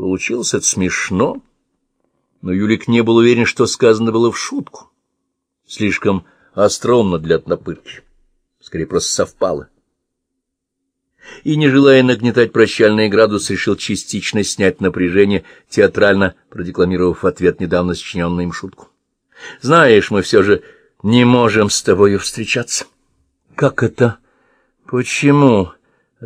Получилось это смешно, но Юлик не был уверен, что сказано было в шутку. Слишком остромно для отнапырки. Скорее, просто совпало. И, не желая нагнетать прощальный градус, решил частично снять напряжение, театрально продекламировав в ответ недавно сочиненную им шутку. «Знаешь, мы все же не можем с тобою встречаться». «Как это? Почему?»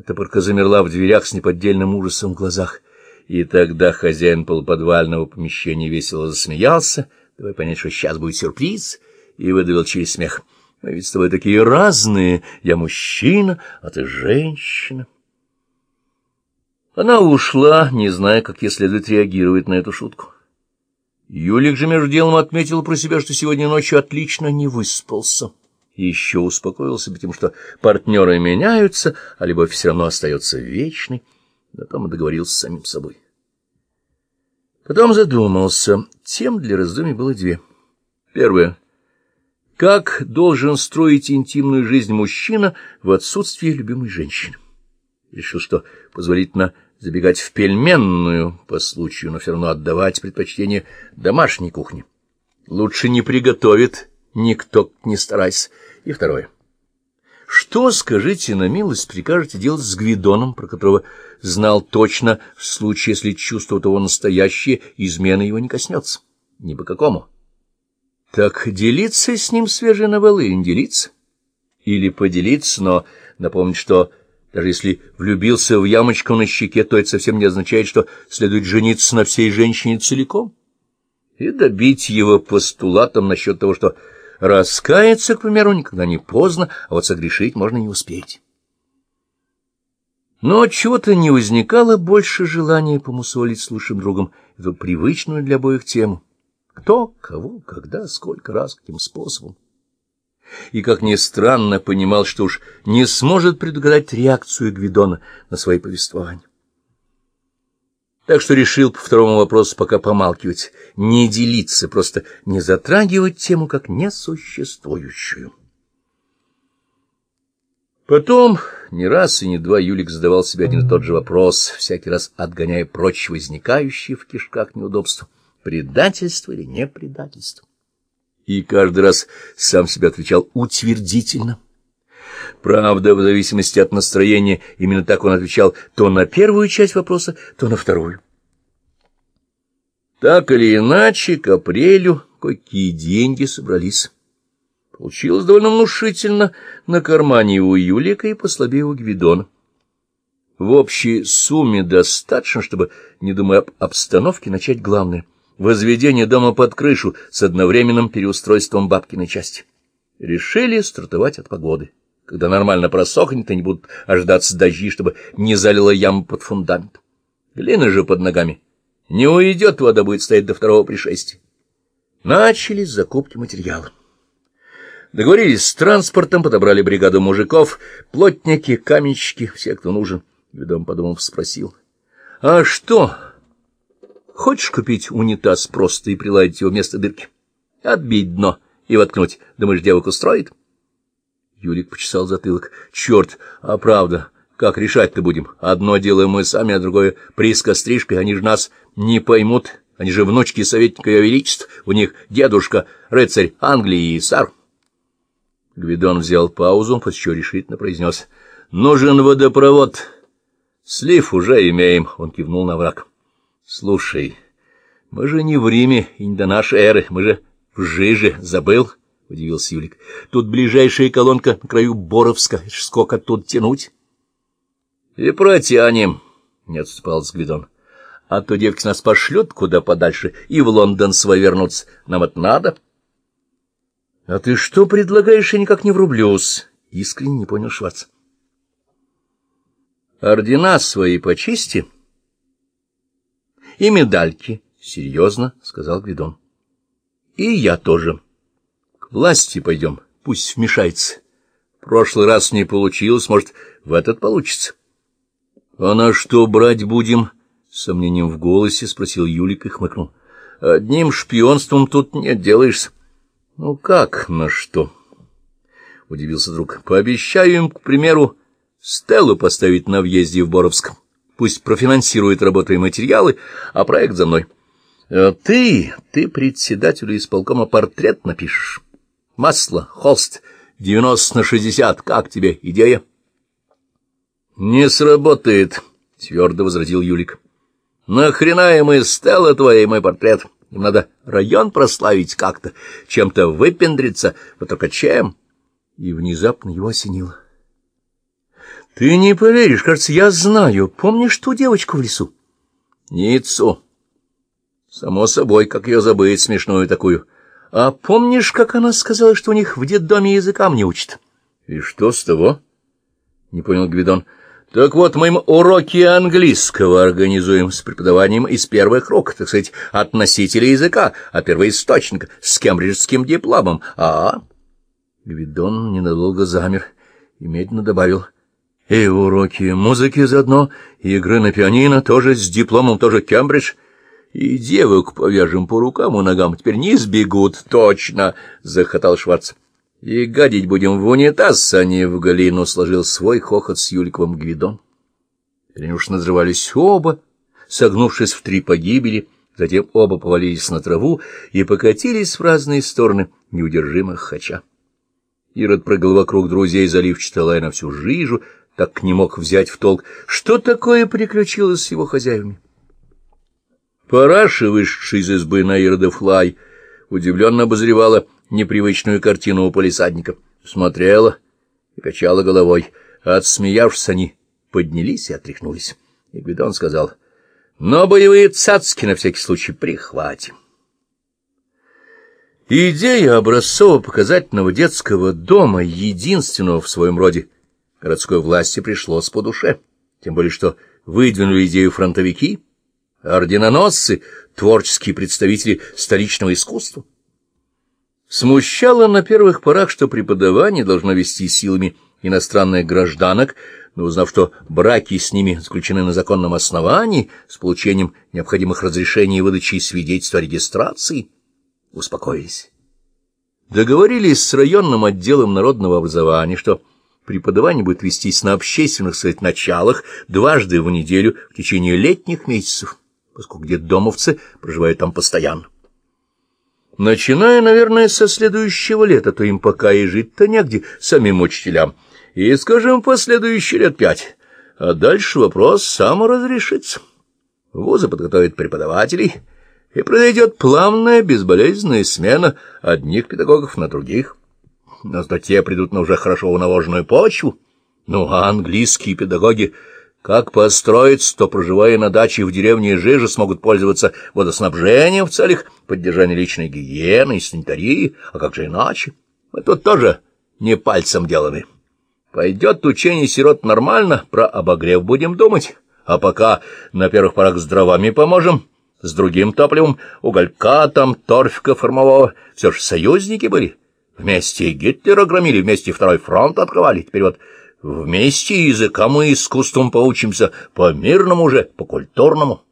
Топорка замерла в дверях с неподдельным ужасом в глазах. И тогда хозяин полуподвального помещения весело засмеялся, давай понять, что сейчас будет сюрприз, и выдавил через смех. «Мы ведь с тобой такие разные. Я мужчина, а ты женщина». Она ушла, не зная, как ей следует реагировать на эту шутку. Юлик же между делом отметил про себя, что сегодня ночью отлично не выспался. еще успокоился, потому что партнеры меняются, а любовь все равно остается вечной. И договорился с самим собой. Потом задумался. Тем для раздумий было две. Первое. Как должен строить интимную жизнь мужчина в отсутствии любимой женщины? Решил, что позволительно забегать в пельменную по случаю, но все равно отдавать предпочтение домашней кухне. Лучше не приготовит никто, не старайся. И второе. Что, скажите на милость, прикажете делать с Гвидоном, про которого знал точно, в случае, если чувство того настоящее, измены его не коснется? Ни по какому. Так делиться с ним свежей новеллой или не делиться? Или поделиться, но напомнить, что даже если влюбился в ямочку на щеке, то это совсем не означает, что следует жениться на всей женщине целиком. И добить его постулатом насчет того, что раскаяться, к примеру, никогда не поздно, а вот согрешить можно не успеть. Но от чего то не возникало больше желания помусолить с лучшим другом эту привычную для обоих тему. Кто, кого, когда, сколько раз, каким способом и, как ни странно, понимал, что уж не сможет предугадать реакцию Гвидона на свои повествования. Так что решил по второму вопросу пока помалкивать, не делиться, просто не затрагивать тему как несуществующую. Потом не раз и не два Юлик задавал себе один и тот же вопрос, всякий раз отгоняя прочь возникающие в кишках неудобства. Предательство или не предательство? и каждый раз сам себя отвечал утвердительно. Правда, в зависимости от настроения, именно так он отвечал то на первую часть вопроса, то на вторую. Так или иначе, к апрелю какие деньги собрались. Получилось довольно внушительно на кармане у Юлика и послабее у Гвидона. В общей сумме достаточно, чтобы, не думая об обстановке, начать главное — возведение дома под крышу с одновременным переустройством бабкиной части. Решили стартовать от погоды. Когда нормально просохнет, и не будут ожидаться дожди, чтобы не залило яму под фундамент. Глина же под ногами. Не уйдет, вода будет стоять до второго пришествия. Начали с закупки материала. Договорились с транспортом, подобрали бригаду мужиков, плотники, каменщики, все, кто нужен. Ведом подумав, спросил. — А что... Хочешь купить унитаз просто и приладить его вместо дырки? Отбить дно и воткнуть. Думаешь, девок устроит? Юлик почесал затылок. Черт, а правда, как решать-то будем? Одно делаем мы сами, а другое приска стрижкой. Они же нас не поймут. Они же внучки советника Ее Величества. У них дедушка, рыцарь Англии и сар. Гвидон взял паузу, после чего решительно произнес. Нужен водопровод. Слив уже имеем. Он кивнул на враг. Слушай, мы же не в Риме и не до нашей эры, мы же в Жиже, забыл? — удивился Юлик. — Тут ближайшая колонка на краю Боровска. Сколько тут тянуть? — И протянем, — не отступал Сгвидон. — А то девки нас пошлют куда подальше и в Лондон свой вернуться. Нам это надо. — А ты что предлагаешь, я никак не врублюсь? — искренне не понял Шварц. — Ордена свои почисти. — и медальки, — серьезно сказал Гвидон. — И я тоже. К власти пойдем, пусть вмешается. прошлый раз не получилось, может, в этот получится. — А на что брать будем? — с сомнением в голосе спросил Юлик и хмыкнул. — Одним шпионством тут не делаешься. — Ну как на что? — удивился друг. — Пообещаю им, к примеру, стелу поставить на въезде в Боровск. Пусть профинансирует работу и материалы, а проект за мной. А ты, ты председателю исполкома портрет напишешь. Масло, холст, девяносто на шестьдесят. Как тебе идея? — Не сработает, — твердо возразил Юлик. — Нахрена им и стела твоей мой портрет? Им надо район прославить как-то, чем-то выпендриться, вот только чем? И внезапно его осенило. — Ты не поверишь, кажется, я знаю. Помнишь ту девочку в лесу? — Ницу. Само собой, как ее забыть, смешную такую. А помнишь, как она сказала, что у них в детдоме языкам не учат? — И что с того? — не понял Гвидон. — Так вот, мы им уроки английского организуем с преподаванием из первых рук, так сказать, от носителя языка, а первоисточника, с кембриджским дипломом. А... Гвидон ненадолго замер и медленно добавил. — И уроки музыки заодно, и игры на пианино, тоже с дипломом, тоже Кембридж — и девок повяжем по рукам и ногам, теперь не сбегут, точно, — захотал Шварц. И гадить будем в унитаз, а не в галину, — сложил свой хохот с Юликовым Гвидон. Они уж назрывались оба, согнувшись в три погибели, затем оба повалились на траву и покатились в разные стороны, неудержимо хача. Ирод прыгал вокруг друзей, заливчато лая на всю жижу, так не мог взять в толк, что такое приключилось с его хозяевами. Параша, вышедший из избы на Иродофлай, удивленно обозревала непривычную картину у полисадника. Смотрела и качала головой. Отсмеявшись, они поднялись и отряхнулись. И Гвидон сказал, «Но боевые цацки на всякий случай прихватим». Идея образцово-показательного детского дома, единственного в своем роде, городской власти пришлось по душе, тем более что выдвинули идею фронтовики — орденоносцы, творческие представители столичного искусства. Смущало на первых порах, что преподавание должно вести силами иностранных гражданок, но узнав, что браки с ними заключены на законном основании, с получением необходимых разрешений и выдачей свидетельства о регистрации, успокоились. Договорились с районным отделом народного образования, что преподавание будет вестись на общественных своих началах дважды в неделю в течение летних месяцев поскольку детдомовцы проживают там постоянно. Начиная, наверное, со следующего лета, то им пока и жить-то негде, самим учителям, и, скажем, последующие лет пять, а дальше вопрос саморазрешится. Вузы подготовят преподавателей, и произойдет плавная безболезненная смена одних педагогов на других. Но зато придут на уже хорошо наложенную почву, ну, а английские педагоги как построиться, то, проживая на даче в деревне Жижи, смогут пользоваться водоснабжением в целях поддержания личной гигиены и санитарии, а как же иначе? Мы тут тоже не пальцем деланы. Пойдет учение сирот нормально, про обогрев будем думать, а пока на первых порах с дровами поможем, с другим топливом, уголька там, торфика формового, все же союзники были. Вместе Гитлера громили, вместе второй фронт открывали, теперь вот Вместе языкам и искусством поучимся, по-мирному же, по-культурному.